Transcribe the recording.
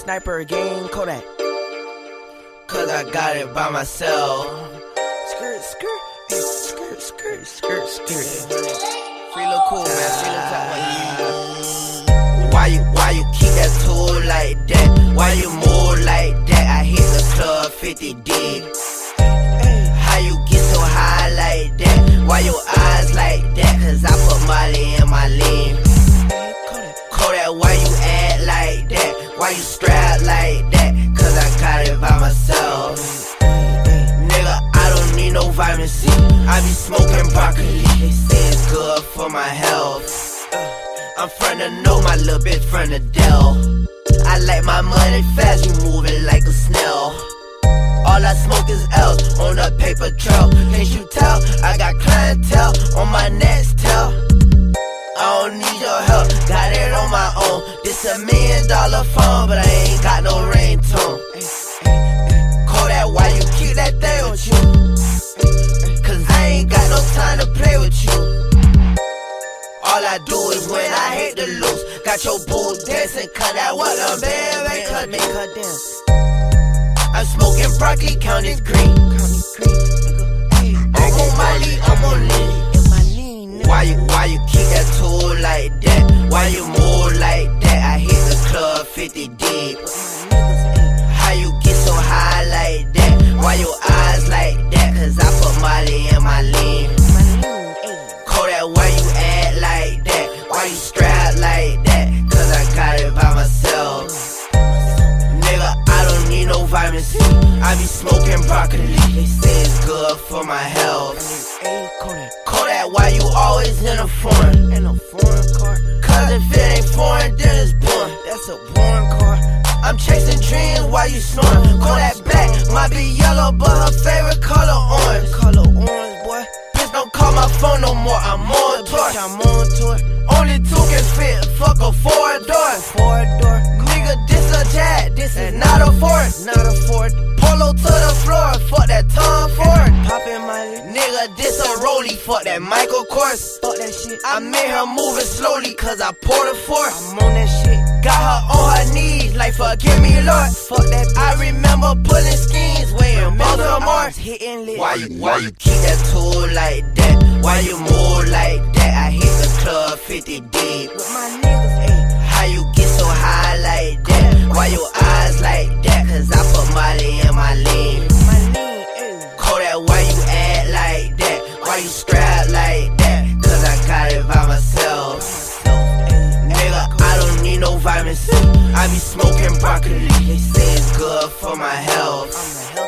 Sniper again, Kodak. Cause I got it by myself. Skirt, skirt, skirt, skirt, skirt, skirt. Free little cool, man. Free little top. Why you, why you keep that tool like that? Why you strap like that? Cause I got it by myself. Nigga, I don't need no vitamin C. I be smoking broccoli. They say it's good for my health. I'm from the know my little bitch from the Dell. I like my money fast, you moving like a snail. All I smoke is L's on a paper trail. Can't you tell? I got clientele on my next tail. This a million dollar phone, but I ain't got no ringtone. Kodak, why you keep that thing with you? Cause I ain't got no time to play with you. All I do is when I hit the loose. Got your boo dancing, cut that what I'm bad, make her Make dance. her dance. I'm smoking broccoli, counting green, I'm on Molly, I'm on club 50 deep. My. How you get so high like that? Why your eyes like that? Cause I put Molly in my lean. Ayy. Kodak, why you act like that? Why you strap like that? Cause I got it by myself. Nigga, I don't need no vitamin C. I be smoking broccoli. They say it's good for my health. Kodak, why you always in a foreign? Yellow, but her favorite color orange. Color orange, boy. Bitch, don't call my phone no more. I'm on tour. Bitch, I'm on tour. Only two can fit. Fuck a four door. Four door. Nigga, this a jet. This is not a Ford. Not a Ford. Polo to the floor. Fuck that Tom Ford. Poppin' my Nigga, this a rollie. Fuck that Michael Kors. Fuck that shit. I made her moving slowly cause I poured a force. I'm on that shit. Got her on her knees like forgive me, Lord. Fuck that. I remember pulling in I Baltimore. was hitting lit. Why you, why you keep that tool like that? C. I be smoking broccoli. They say it's good for my health.